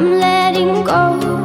I'm letting go.